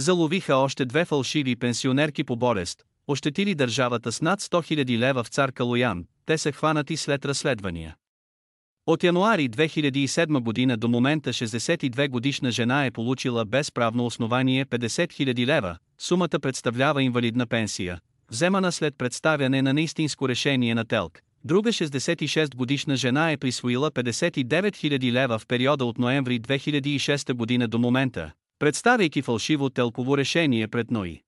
Заловиха още две фалшиви пенсионерки по болест, ощетили държавата с над 100 000 лева в цар Калоян, те са хванати след разследвания. От януари 2007 година до момента 62 годишна жена е получила без правно основание 50 000 лева, сумата представлява инвалидна пенсия, вземана след представяне на неистинско решение на ТЕЛК. Друга 66 годишна жена е присвоила 59 000 лева в периода от ноември 2006 година до момента, представяйки фалшиво телково решение пред НОИ.